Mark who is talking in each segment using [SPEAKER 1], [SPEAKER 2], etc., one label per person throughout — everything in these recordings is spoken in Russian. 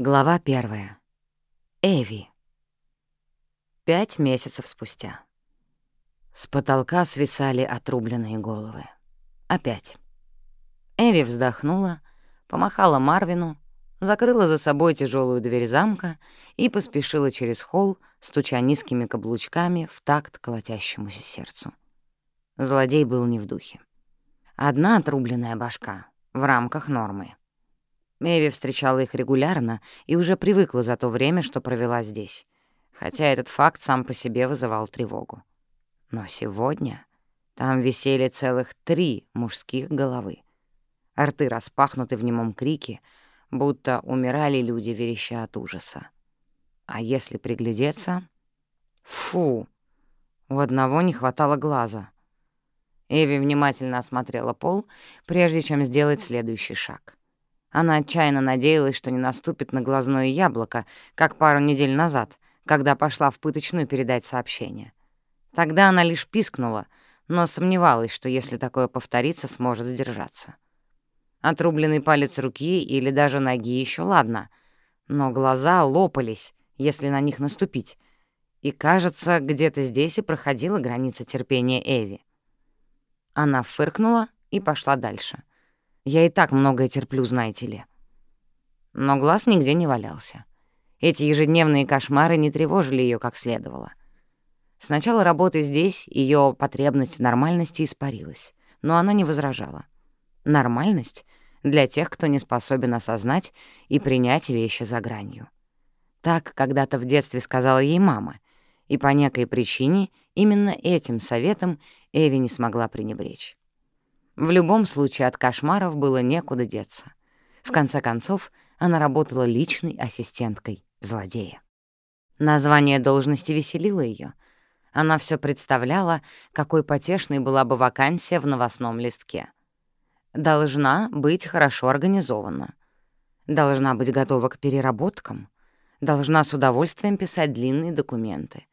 [SPEAKER 1] Глава первая. Эви. Пять месяцев спустя. С потолка свисали отрубленные головы. Опять. Эви вздохнула, помахала Марвину, закрыла за собой тяжелую дверь замка и поспешила через холл, стуча низкими каблучками в такт колотящемуся сердцу. Злодей был не в духе. Одна отрубленная башка в рамках нормы. Эви встречала их регулярно и уже привыкла за то время, что провела здесь, хотя этот факт сам по себе вызывал тревогу. Но сегодня там висели целых три мужских головы. Рты распахнуты в немом крике, будто умирали люди, вереща от ужаса. А если приглядеться... Фу! У одного не хватало глаза. Эви внимательно осмотрела пол, прежде чем сделать следующий шаг. Она отчаянно надеялась, что не наступит на глазное яблоко, как пару недель назад, когда пошла в пыточную передать сообщение. Тогда она лишь пискнула, но сомневалась, что если такое повторится, сможет сдержаться. Отрубленный палец руки или даже ноги еще ладно, но глаза лопались, если на них наступить. И, кажется, где-то здесь и проходила граница терпения Эви. Она фыркнула и пошла дальше. Я и так многое терплю, знаете ли. Но глаз нигде не валялся. Эти ежедневные кошмары не тревожили ее как следовало. С начала работы здесь ее потребность в нормальности испарилась, но она не возражала. Нормальность для тех, кто не способен осознать и принять вещи за гранью. Так когда-то в детстве сказала ей мама, и по некой причине именно этим советом Эви не смогла пренебречь. В любом случае от кошмаров было некуда деться. В конце концов, она работала личной ассистенткой злодея. Название должности веселило ее. Она все представляла, какой потешной была бы вакансия в новостном листке. Должна быть хорошо организована. Должна быть готова к переработкам. Должна с удовольствием писать длинные документы.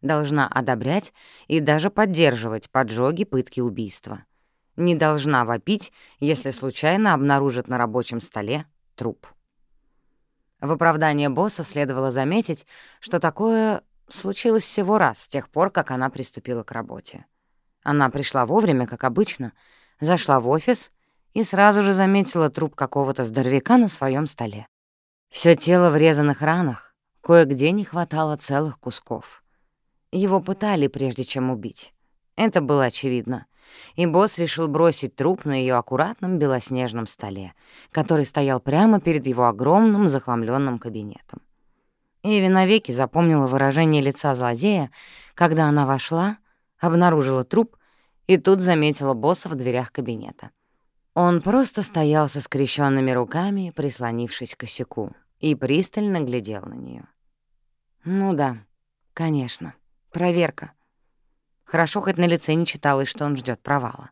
[SPEAKER 1] Должна одобрять и даже поддерживать поджоги, пытки, убийства не должна вопить, если случайно обнаружит на рабочем столе труп. В оправдание босса следовало заметить, что такое случилось всего раз с тех пор, как она приступила к работе. Она пришла вовремя, как обычно, зашла в офис и сразу же заметила труп какого-то здоровяка на своем столе. Всё тело в резаных ранах, кое-где не хватало целых кусков. Его пытали, прежде чем убить. Это было очевидно и босс решил бросить труп на ее аккуратном белоснежном столе, который стоял прямо перед его огромным захламленным кабинетом. Эви навеки запомнила выражение лица злодея, когда она вошла, обнаружила труп и тут заметила босса в дверях кабинета. Он просто стоял со скрещенными руками, прислонившись к косяку, и пристально глядел на нее. «Ну да, конечно, проверка», Хорошо, хоть на лице не читалось, что он ждет провала.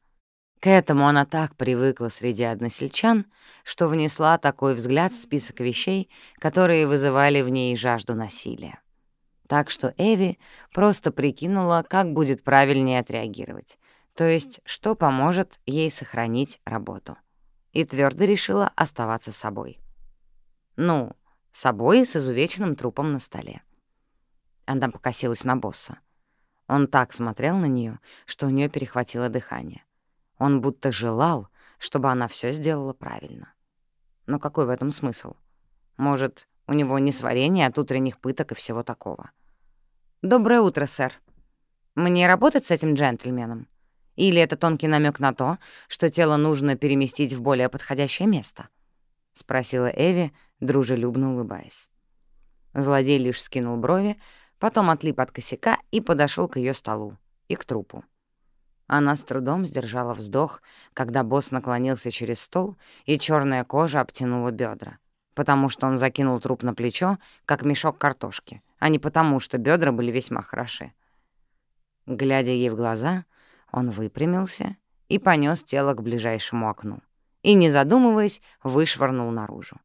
[SPEAKER 1] К этому она так привыкла среди односельчан, что внесла такой взгляд в список вещей, которые вызывали в ней жажду насилия. Так что Эви просто прикинула, как будет правильнее отреагировать, то есть что поможет ей сохранить работу. И твердо решила оставаться собой. Ну, собой с изувеченным трупом на столе. Она покосилась на босса. Он так смотрел на нее, что у нее перехватило дыхание. Он будто желал, чтобы она все сделала правильно. Но какой в этом смысл? Может, у него не сварение от утренних пыток и всего такого. «Доброе утро, сэр. Мне работать с этим джентльменом? Или это тонкий намек на то, что тело нужно переместить в более подходящее место?» — спросила Эви, дружелюбно улыбаясь. Злодей лишь скинул брови, потом отлип от косяка и подошел к ее столу и к трупу. Она с трудом сдержала вздох, когда босс наклонился через стол, и черная кожа обтянула бедра, потому что он закинул труп на плечо, как мешок картошки, а не потому, что бедра были весьма хороши. Глядя ей в глаза, он выпрямился и понес тело к ближайшему окну и, не задумываясь, вышвырнул наружу.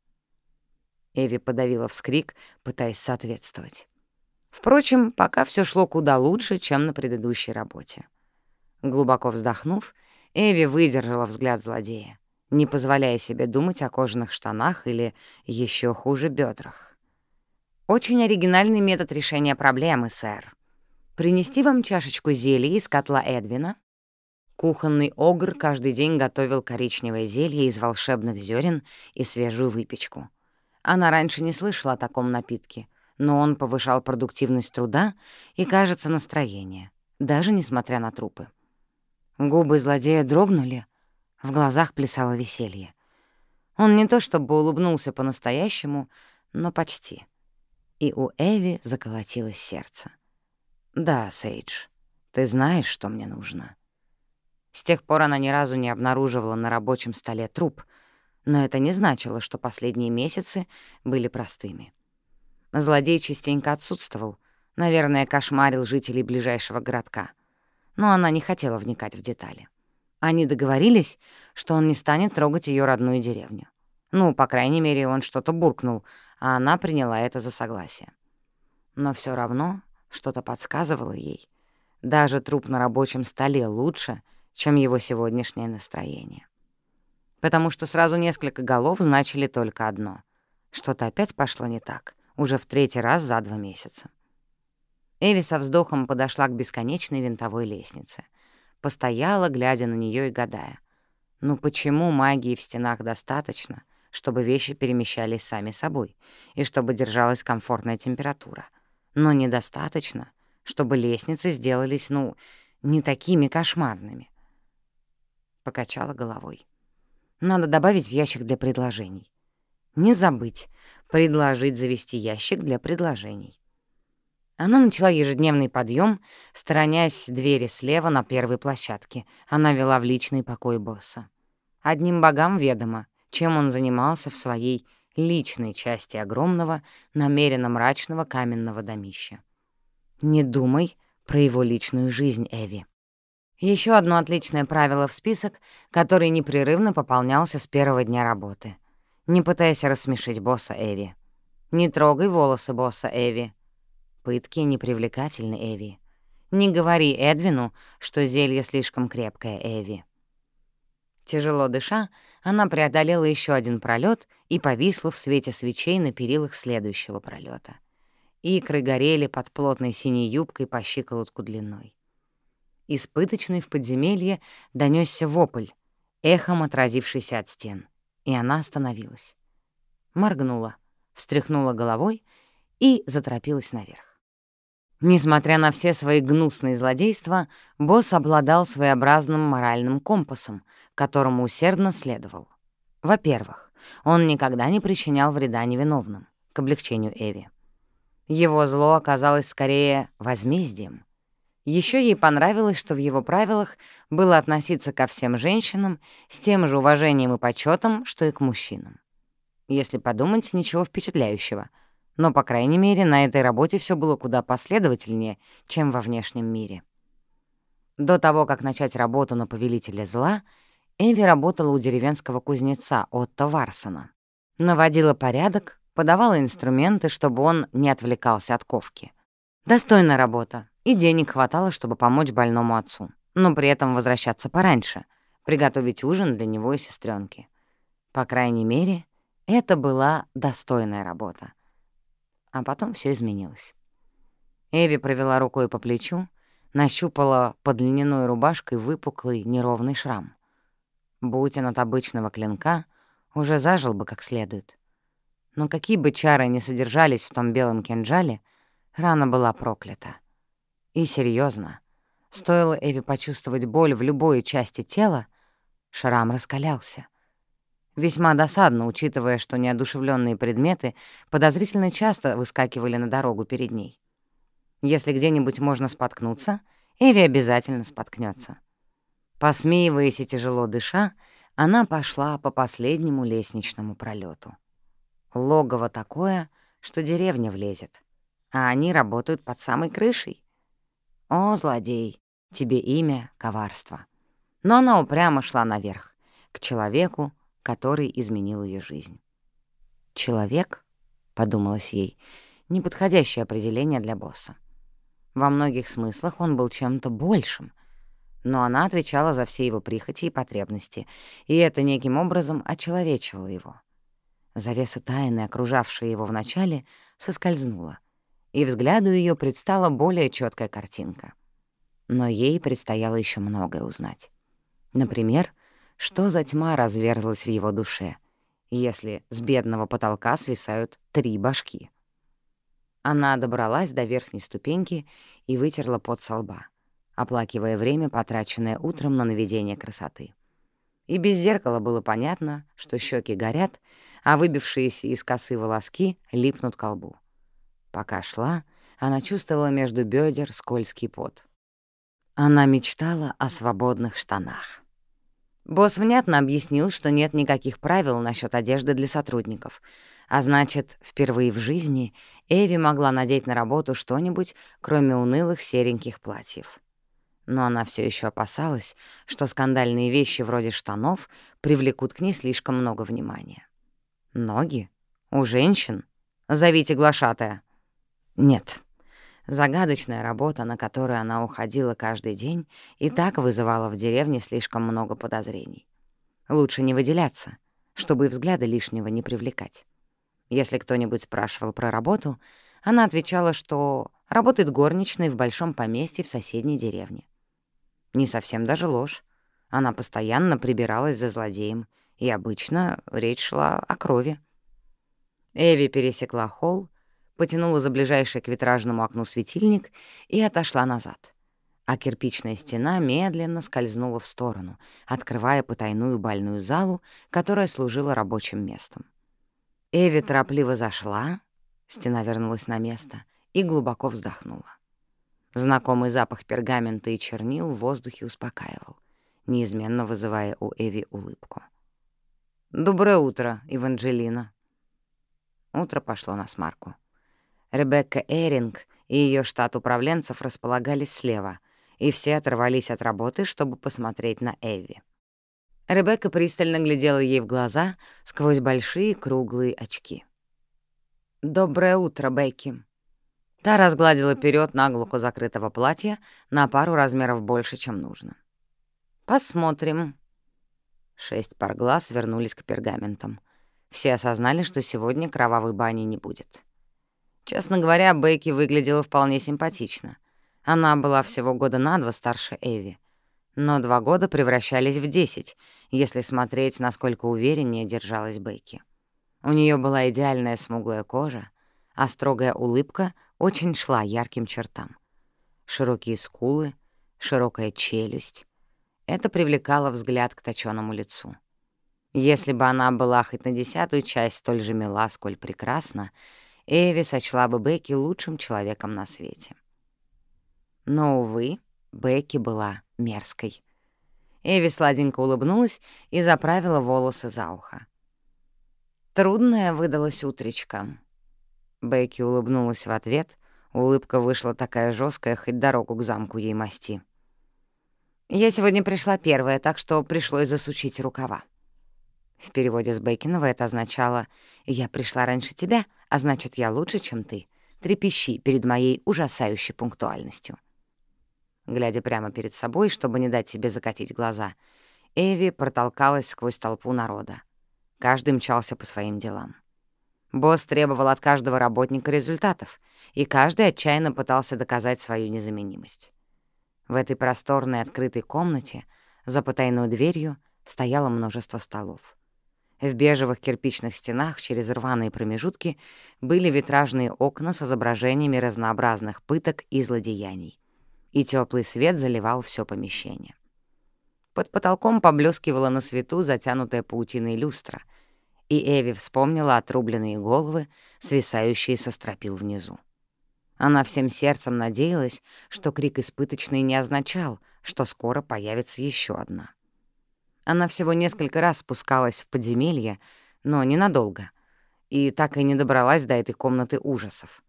[SPEAKER 1] Эви подавила вскрик, пытаясь соответствовать. Впрочем, пока все шло куда лучше, чем на предыдущей работе. Глубоко вздохнув, Эви выдержала взгляд злодея. не позволяя себе думать о кожаных штанах или, еще хуже, бедрах. «Очень оригинальный метод решения проблемы, сэр. Принести вам чашечку зелья из котла Эдвина?» Кухонный огр каждый день готовил коричневое зелье из волшебных зерен и свежую выпечку. Она раньше не слышала о таком напитке, но он повышал продуктивность труда и, кажется, настроение, даже несмотря на трупы. Губы злодея дрогнули, в глазах плясало веселье. Он не то чтобы улыбнулся по-настоящему, но почти. И у Эви заколотилось сердце. «Да, Сейдж, ты знаешь, что мне нужно». С тех пор она ни разу не обнаруживала на рабочем столе труп, но это не значило, что последние месяцы были простыми. Злодей частенько отсутствовал, наверное, кошмарил жителей ближайшего городка. Но она не хотела вникать в детали. Они договорились, что он не станет трогать ее родную деревню. Ну, по крайней мере, он что-то буркнул, а она приняла это за согласие. Но все равно что-то подсказывало ей. Даже труп на рабочем столе лучше, чем его сегодняшнее настроение. Потому что сразу несколько голов значили только одно. Что-то опять пошло не так — уже в третий раз за два месяца. Эви со вздохом подошла к бесконечной винтовой лестнице. Постояла, глядя на нее и гадая. Ну почему магии в стенах достаточно, чтобы вещи перемещались сами собой и чтобы держалась комфортная температура, но недостаточно, чтобы лестницы сделались, ну, не такими кошмарными? Покачала головой. Надо добавить в ящик для предложений. Не забыть, предложить завести ящик для предложений. Она начала ежедневный подъем, сторонясь двери слева на первой площадке. Она вела в личный покой босса. Одним богам ведомо, чем он занимался в своей личной части огромного, намеренно мрачного каменного домища. Не думай про его личную жизнь, Эви. Еще одно отличное правило в список, который непрерывно пополнялся с первого дня работы — не пытайся рассмешить босса Эви. Не трогай волосы босса Эви. Пытки непривлекательны, Эви. Не говори Эдвину, что зелье слишком крепкое, Эви. Тяжело дыша, она преодолела еще один пролет и повисла в свете свечей на перилах следующего пролета. Икры горели под плотной синей юбкой по щиколотку длиной. Испыточный в подземелье донесся вопль, эхом отразившийся от стен и она остановилась. Моргнула, встряхнула головой и заторопилась наверх. Несмотря на все свои гнусные злодейства, босс обладал своеобразным моральным компасом, которому усердно следовал. Во-первых, он никогда не причинял вреда невиновным, к облегчению Эви. Его зло оказалось скорее возмездием — еще ей понравилось, что в его правилах было относиться ко всем женщинам с тем же уважением и почетом, что и к мужчинам. Если подумать, ничего впечатляющего. Но, по крайней мере, на этой работе все было куда последовательнее, чем во внешнем мире. До того, как начать работу на повелителя зла, Эви работала у деревенского кузнеца Отто Варсона. Наводила порядок, подавала инструменты, чтобы он не отвлекался от ковки. Достойная работа, и денег хватало, чтобы помочь больному отцу, но при этом возвращаться пораньше, приготовить ужин для него и сестренки. По крайней мере, это была достойная работа. А потом все изменилось. Эви провела рукой по плечу, нащупала под льняной рубашкой выпуклый неровный шрам. Будь он от обычного клинка, уже зажил бы как следует. Но какие бы чары ни содержались в том белом кинжале, рана была проклята. И серьезно, стоило Эви почувствовать боль в любой части тела, шрам раскалялся. Весьма досадно, учитывая, что неодушевленные предметы подозрительно часто выскакивали на дорогу перед ней. Если где-нибудь можно споткнуться, Эви обязательно споткнется. Посмеиваясь и тяжело дыша, она пошла по последнему лестничному пролету. Логово такое, что деревня влезет, а они работают под самой крышей. «О, злодей, тебе имя — коварство». Но она упрямо шла наверх, к человеку, который изменил ее жизнь. «Человек», — подумалось ей, — неподходящее определение для босса. Во многих смыслах он был чем-то большим, но она отвечала за все его прихоти и потребности, и это неким образом очеловечивало его. Завеса тайны, окружавшая его вначале, соскользнула, и взгляду ее предстала более четкая картинка. Но ей предстояло еще многое узнать. Например, что за тьма разверзлась в его душе, если с бедного потолка свисают три башки. Она добралась до верхней ступеньки и вытерла пот со лба, оплакивая время, потраченное утром на наведение красоты. И без зеркала было понятно, что щеки горят, а выбившиеся из косы волоски липнут к лбу. Пока шла, она чувствовала между бедер скользкий пот. Она мечтала о свободных штанах. Босс внятно объяснил, что нет никаких правил насчет одежды для сотрудников, а значит, впервые в жизни Эви могла надеть на работу что-нибудь, кроме унылых сереньких платьев. Но она все еще опасалась, что скандальные вещи вроде штанов привлекут к ней слишком много внимания. Ноги? У женщин? Зовите глашатая. Нет. Загадочная работа, на которую она уходила каждый день, и так вызывала в деревне слишком много подозрений. Лучше не выделяться, чтобы и взгляда лишнего не привлекать. Если кто-нибудь спрашивал про работу, она отвечала, что работает горничной в большом поместье в соседней деревне. Не совсем даже ложь. Она постоянно прибиралась за злодеем, и обычно речь шла о крови. Эви пересекла холл, потянула за ближайший к витражному окну светильник и отошла назад. А кирпичная стена медленно скользнула в сторону, открывая потайную бальную залу, которая служила рабочим местом. Эви торопливо зашла, стена вернулась на место и глубоко вздохнула. Знакомый запах пергамента и чернил в воздухе успокаивал, неизменно вызывая у Эви улыбку. «Доброе утро, Еванджелина». Утро пошло на смарку. Ребекка Эринг и ее штат управленцев располагались слева, и все оторвались от работы, чтобы посмотреть на Эви. Ребекка пристально глядела ей в глаза сквозь большие круглые очки. «Доброе утро, Бекки», Та разгладила вперед наглухо закрытого платья на пару размеров больше, чем нужно. «Посмотрим». Шесть пар глаз вернулись к пергаментам. Все осознали, что сегодня кровавой бани не будет. Честно говоря, Бейки выглядела вполне симпатично. Она была всего года на два старше Эви. Но два года превращались в десять, если смотреть, насколько увереннее держалась Бейки. У нее была идеальная смуглая кожа, а строгая улыбка очень шла ярким чертам. Широкие скулы, широкая челюсть. Это привлекало взгляд к точёному лицу. Если бы она была хоть на десятую часть столь же мила, сколь прекрасна, Эви сочла бы Бекки лучшим человеком на свете. Но, увы, Бекки была мерзкой. Эви сладенько улыбнулась и заправила волосы за ухо. Трудная выдалась утречка. Бекки улыбнулась в ответ. Улыбка вышла такая жесткая, хоть дорогу к замку ей масти. «Я сегодня пришла первая, так что пришлось засучить рукава». В переводе с Бейкинова это означало «я пришла раньше тебя, а значит, я лучше, чем ты. Трепещи перед моей ужасающей пунктуальностью». Глядя прямо перед собой, чтобы не дать себе закатить глаза, Эви протолкалась сквозь толпу народа. Каждый мчался по своим делам. Босс требовал от каждого работника результатов, и каждый отчаянно пытался доказать свою незаменимость. В этой просторной открытой комнате за потайной дверью стояло множество столов. В бежевых кирпичных стенах через рваные промежутки были витражные окна с изображениями разнообразных пыток и злодеяний, и теплый свет заливал все помещение. Под потолком поблескивала на свету затянутая паутиной люстра — и Эви вспомнила отрубленные головы, свисающие со стропил внизу. Она всем сердцем надеялась, что крик испыточный не означал, что скоро появится еще одна. Она всего несколько раз спускалась в подземелье, но ненадолго, и так и не добралась до этой комнаты ужасов.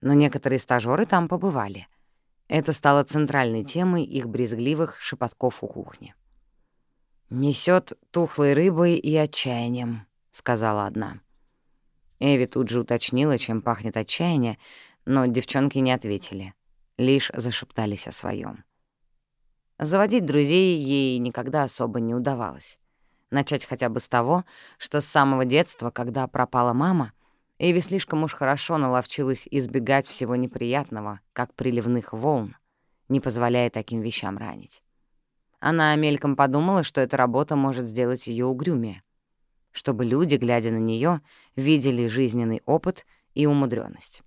[SPEAKER 1] Но некоторые стажёры там побывали. Это стало центральной темой их брезгливых шепотков у кухни. Несет тухлой рыбой и отчаянием», — сказала одна. Эви тут же уточнила, чем пахнет отчаяние, но девчонки не ответили, лишь зашептались о своем. Заводить друзей ей никогда особо не удавалось. Начать хотя бы с того, что с самого детства, когда пропала мама, Эви слишком уж хорошо наловчилась избегать всего неприятного, как приливных волн, не позволяя таким вещам ранить. Она мельком подумала, что эта работа может сделать ее угрюмее, чтобы люди, глядя на нее, видели жизненный опыт и умудренность.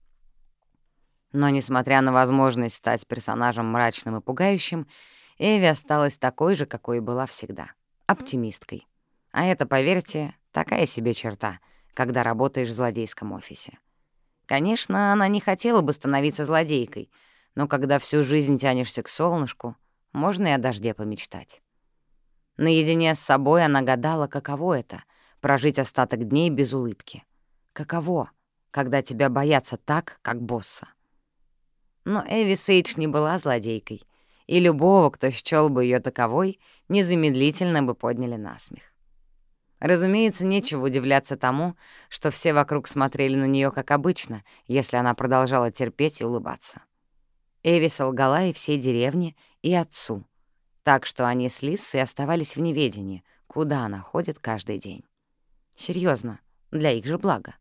[SPEAKER 1] Но, несмотря на возможность стать персонажем мрачным и пугающим, Эви осталась такой же, какой и была всегда — оптимисткой. А это, поверьте, такая себе черта, когда работаешь в злодейском офисе. Конечно, она не хотела бы становиться злодейкой, но когда всю жизнь тянешься к солнышку, можно и о дожде помечтать. Наедине с собой она гадала, каково это — прожить остаток дней без улыбки. Каково, когда тебя боятся так, как босса. Но Эви Сейдж не была злодейкой, и любого, кто счёл бы её таковой, незамедлительно бы подняли на смех. Разумеется, нечего удивляться тому, что все вокруг смотрели на неё как обычно, если она продолжала терпеть и улыбаться. Эви солгала и всей деревне, и отцу, так что они с Лиссой оставались в неведении, куда она ходит каждый день. Серьезно, для их же блага.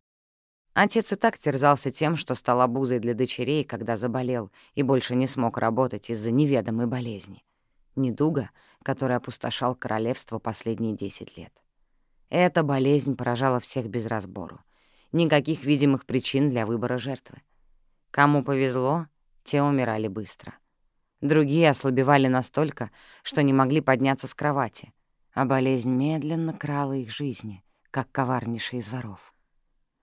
[SPEAKER 1] Отец и так терзался тем, что стал обузой для дочерей, когда заболел и больше не смог работать из-за неведомой болезни. Недуга, который опустошал королевство последние 10 лет. Эта болезнь поражала всех без разбору. Никаких видимых причин для выбора жертвы. Кому повезло, те умирали быстро. Другие ослабевали настолько, что не могли подняться с кровати, а болезнь медленно крала их жизни, как коварнейший из воров.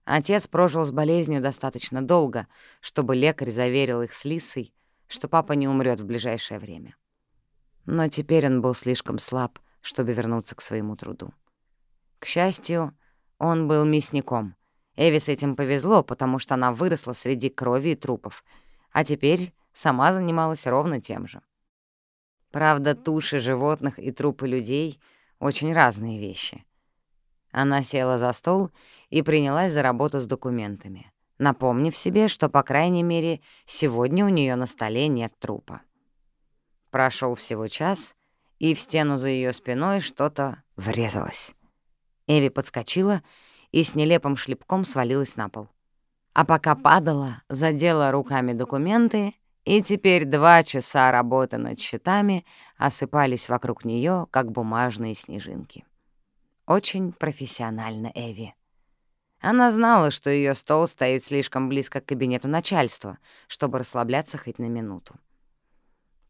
[SPEAKER 1] Отец прожил с болезнью достаточно долго, чтобы лекарь заверил их с Лисой, что папа не умрет в ближайшее время. Но теперь он был слишком слаб, чтобы вернуться к своему труду. К счастью, он был мясником. Эви с этим повезло, потому что она выросла среди крови и трупов, а теперь сама занималась ровно тем же. Правда, туши животных и трупы людей — очень разные вещи — она села за стол и принялась за работу с документами, напомнив себе, что, по крайней мере, сегодня у нее на столе нет трупа. Прошел всего час, и в стену за ее спиной что-то врезалось. Эви подскочила и с нелепым шлепком свалилась на пол. А пока падала, задела руками документы, и теперь два часа работы над счетами осыпались вокруг нее, как бумажные снежинки. Очень профессионально Эви. Она знала, что ее стол стоит слишком близко к кабинету начальства, чтобы расслабляться хоть на минуту.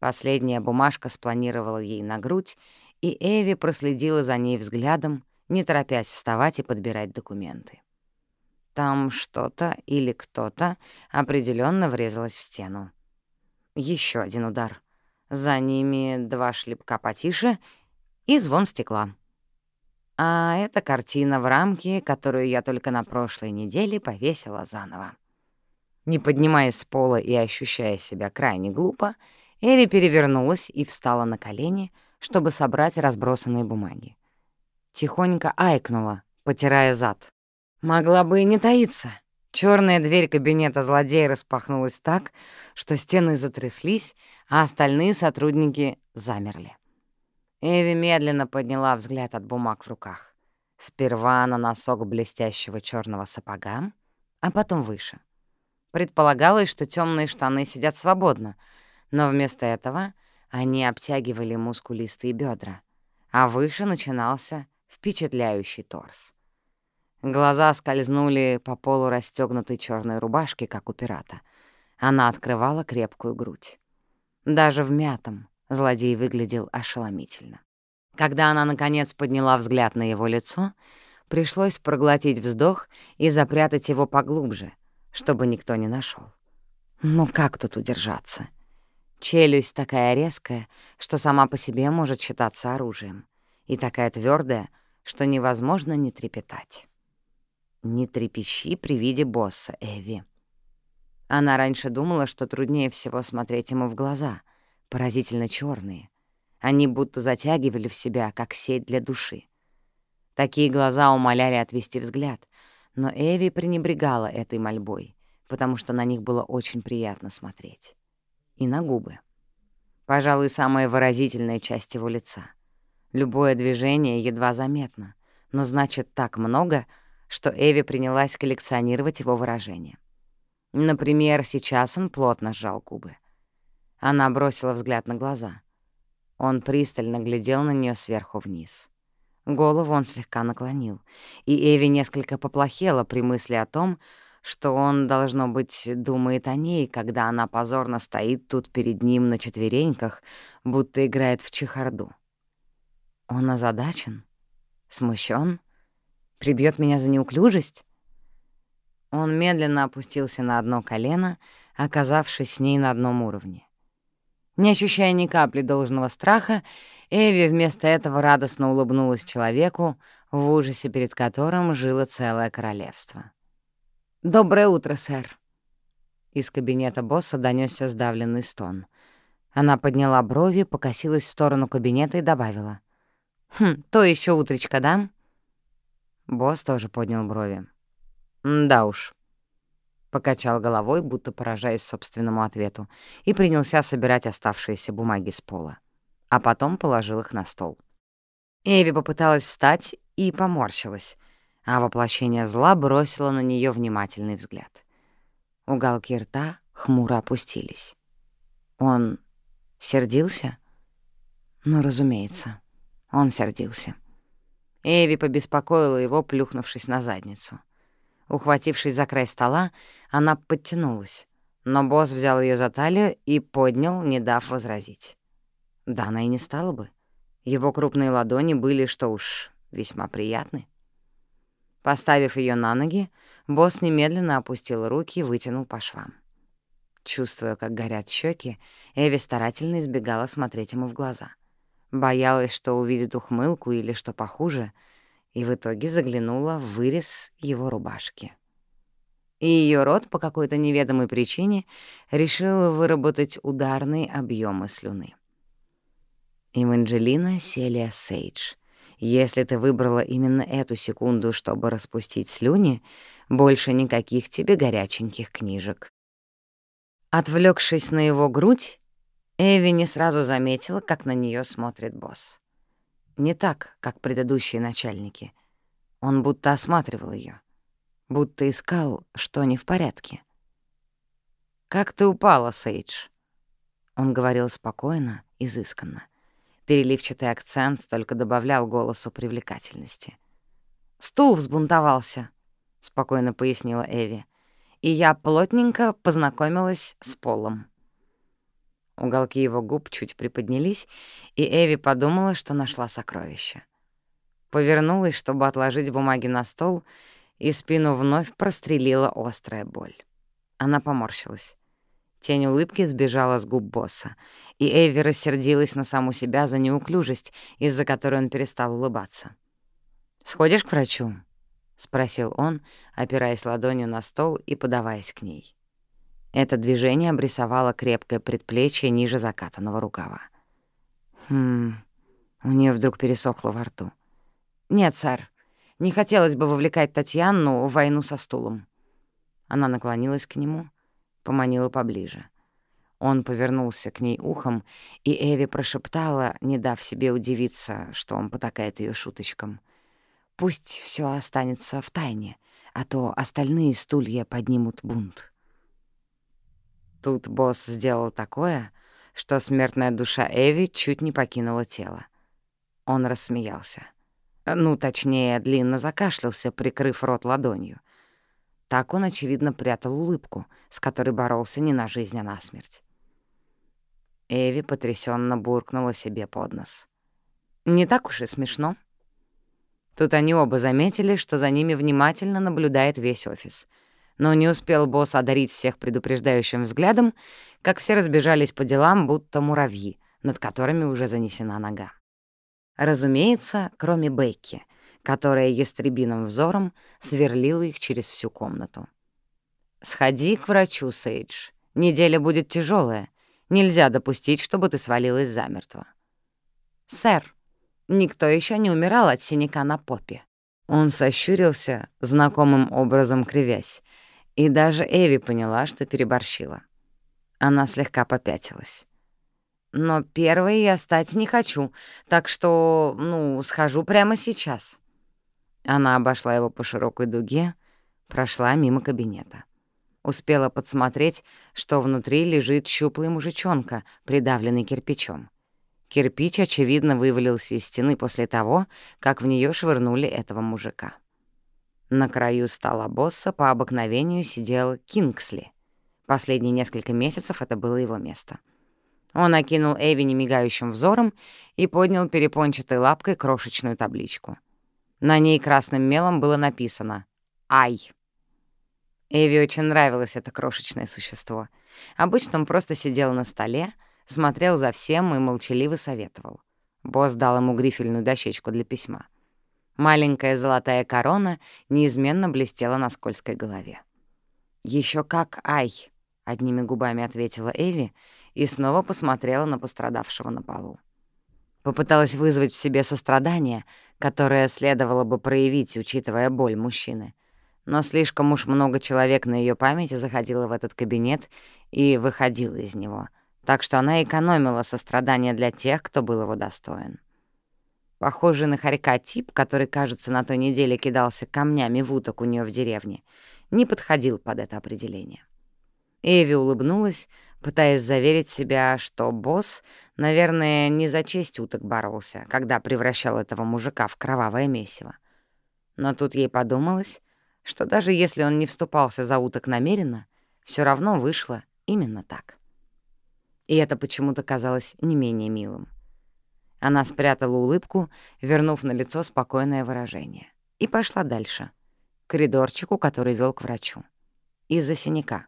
[SPEAKER 1] Последняя бумажка спланировала ей на грудь, и Эви проследила за ней взглядом, не торопясь вставать и подбирать документы. Там что-то или кто-то определенно врезалось в стену. Еще один удар. За ними два шлепка потише и звон стекла. А это картина в рамке, которую я только на прошлой неделе повесила заново. Не поднимаясь с пола и ощущая себя крайне глупо, Эви перевернулась и встала на колени, чтобы собрать разбросанные бумаги. Тихонько айкнула, потирая зад. Могла бы и не таиться. Черная дверь кабинета злодея распахнулась так, что стены затряслись, а остальные сотрудники замерли. Эви медленно подняла взгляд от бумаг в руках. Сперва на носок блестящего черного сапога, а потом выше. Предполагалось, что темные штаны сидят свободно, но вместо этого они обтягивали мускулистые бедра, а выше начинался впечатляющий торс. Глаза скользнули по полу расстёгнутой черной рубашки, как у пирата. Она открывала крепкую грудь. Даже в мятом, Злодей выглядел ошеломительно. Когда она, наконец, подняла взгляд на его лицо, пришлось проглотить вздох и запрятать его поглубже, чтобы никто не нашел. Ну как тут удержаться? Челюсть такая резкая, что сама по себе может считаться оружием, и такая твердая, что невозможно не трепетать. Не трепещи при виде босса, Эви. Она раньше думала, что труднее всего смотреть ему в глаза — поразительно черные. Они будто затягивали в себя, как сеть для души. Такие глаза умоляли отвести взгляд, но Эви пренебрегала этой мольбой, потому что на них было очень приятно смотреть. И на губы. Пожалуй, самая выразительная часть его лица. Любое движение едва заметно, но значит так много, что Эви принялась коллекционировать его выражения. Например, сейчас он плотно сжал губы. Она бросила взгляд на глаза. Он пристально глядел на нее сверху вниз. Голову он слегка наклонил, и Эви несколько поплохела при мысли о том, что он, должно быть, думает о ней, когда она позорно стоит тут перед ним на четвереньках, будто играет в чехарду. Он озадачен? Смущен? Прибьет меня за неуклюжесть? Он медленно опустился на одно колено, оказавшись с ней на одном уровне. Не ощущая ни капли должного страха, Эви вместо этого радостно улыбнулась человеку, в ужасе перед которым жило целое королевство. «Доброе утро, сэр!» Из кабинета босса донёсся сдавленный стон. Она подняла брови, покосилась в сторону кабинета и добавила. «Хм, то еще утречко, да?» Босс тоже поднял брови. «Да уж», покачал головой, будто поражаясь собственному ответу, и принялся собирать оставшиеся бумаги с пола. А потом положил их на стол. Эви попыталась встать и поморщилась, а воплощение зла бросило на нее внимательный взгляд. Уголки рта хмуро опустились. Он сердился? Ну, разумеется, он сердился. Эви побеспокоила его, плюхнувшись на задницу — Ухватившись за край стола, она подтянулась, но босс взял ее за талию и поднял, не дав возразить. Да она и не стала бы. Его крупные ладони были, что уж, весьма приятны. Поставив ее на ноги, босс немедленно опустил руки и вытянул по швам. Чувствуя, как горят щеки, Эви старательно избегала смотреть ему в глаза. Боялась, что увидит ухмылку или, что похуже — и в итоге заглянула в вырез его рубашки. И ее рот по какой-то неведомой причине решил выработать ударные объемы слюны. Иманджелина Селия Сейдж. Если ты выбрала именно эту секунду, чтобы распустить слюни, больше никаких тебе горяченьких книжек. Отвлекшись на его грудь, Эви не сразу заметила, как на нее смотрит босс. Не так, как предыдущие начальники. Он будто осматривал ее, будто искал, что не в порядке. «Как ты упала, Сейдж?» Он говорил спокойно, изысканно. Переливчатый акцент только добавлял голосу привлекательности. «Стул взбунтовался», — спокойно пояснила Эви, «и я плотненько познакомилась с Полом». Уголки его губ чуть приподнялись, и Эви подумала, что нашла сокровище. Повернулась, чтобы отложить бумаги на стол, и спину вновь прострелила острая боль. Она поморщилась. Тень улыбки сбежала с губ босса, и Эви рассердилась на саму себя за неуклюжесть, из-за которой он перестал улыбаться. «Сходишь к врачу?» — спросил он, опираясь ладонью на стол и подаваясь к ней. Это движение обрисовало крепкое предплечье ниже закатанного рукава. Хм, у нее вдруг пересохло во рту. «Нет, сэр, не хотелось бы вовлекать Татьяну в войну со стулом». Она наклонилась к нему, поманила поближе. Он повернулся к ней ухом, и Эви прошептала, не дав себе удивиться, что он потакает ее шуточкам. «Пусть все останется в тайне, а то остальные стулья поднимут бунт». Тут босс сделал такое, что смертная душа Эви чуть не покинула тело. Он рассмеялся. Ну, точнее, длинно закашлялся, прикрыв рот ладонью. Так он, очевидно, прятал улыбку, с которой боролся не на жизнь, а на смерть. Эви потрясенно буркнула себе под нос. «Не так уж и смешно». Тут они оба заметили, что за ними внимательно наблюдает весь офис — но не успел босс одарить всех предупреждающим взглядом, как все разбежались по делам, будто муравьи, над которыми уже занесена нога. Разумеется, кроме Бекки, которая ястребиным взором сверлила их через всю комнату. «Сходи к врачу, Сейдж. Неделя будет тяжелая. Нельзя допустить, чтобы ты свалилась замертво». «Сэр, никто еще не умирал от синяка на попе». Он сощурился, знакомым образом кривясь, и даже Эви поняла, что переборщила. Она слегка попятилась. Но первой я стать не хочу, так что, ну, схожу прямо сейчас». Она обошла его по широкой дуге, прошла мимо кабинета. Успела подсмотреть, что внутри лежит щуплый мужичонка, придавленный кирпичом. Кирпич, очевидно, вывалился из стены после того, как в нее швырнули этого мужика. На краю стола босса по обыкновению сидел Кингсли. Последние несколько месяцев это было его место. Он окинул Эви немигающим взором и поднял перепончатой лапкой крошечную табличку. На ней красным мелом было написано «Ай». Эви очень нравилось это крошечное существо. Обычно он просто сидел на столе, смотрел за всем и молчаливо советовал. Босс дал ему грифельную дощечку для письма. Маленькая золотая корона неизменно блестела на скользкой голове. Еще как ай!» — одними губами ответила Эви и снова посмотрела на пострадавшего на полу. Попыталась вызвать в себе сострадание, которое следовало бы проявить, учитывая боль мужчины — но слишком уж много человек на ее памяти заходило в этот кабинет и выходило из него, так что она экономила сострадание для тех, кто был его достоин. Похожий на хорька тип, который, кажется, на той неделе кидался камнями в уток у нее в деревне, не подходил под это определение. Эви улыбнулась, пытаясь заверить себя, что босс, наверное, не за честь уток боролся, когда превращал этого мужика в кровавое месиво. Но тут ей подумалось, что даже если он не вступался за уток намеренно, все равно вышло именно так. И это почему-то казалось не менее милым. Она спрятала улыбку, вернув на лицо спокойное выражение, и пошла дальше, к коридорчику, который вел к врачу. Из-за синяка.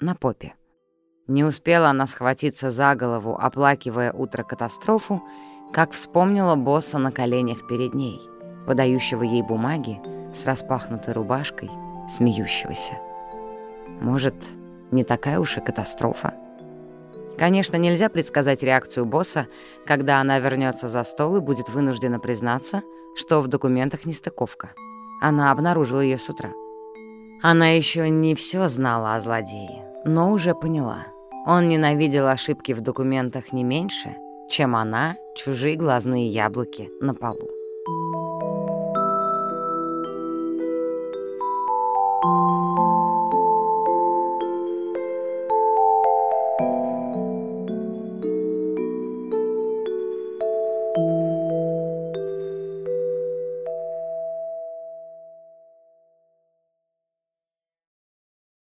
[SPEAKER 1] На попе. Не успела она схватиться за голову, оплакивая утро катастрофу, как вспомнила босса на коленях перед ней, подающего ей бумаги, с распахнутой рубашкой, смеющегося. Может, не такая уж и катастрофа? Конечно, нельзя предсказать реакцию босса, когда она вернется за стол и будет вынуждена признаться, что в документах нестыковка. Она обнаружила ее с утра. Она еще не все знала о злодее, но уже поняла. Он ненавидел ошибки в документах не меньше, чем она чужие глазные яблоки на полу.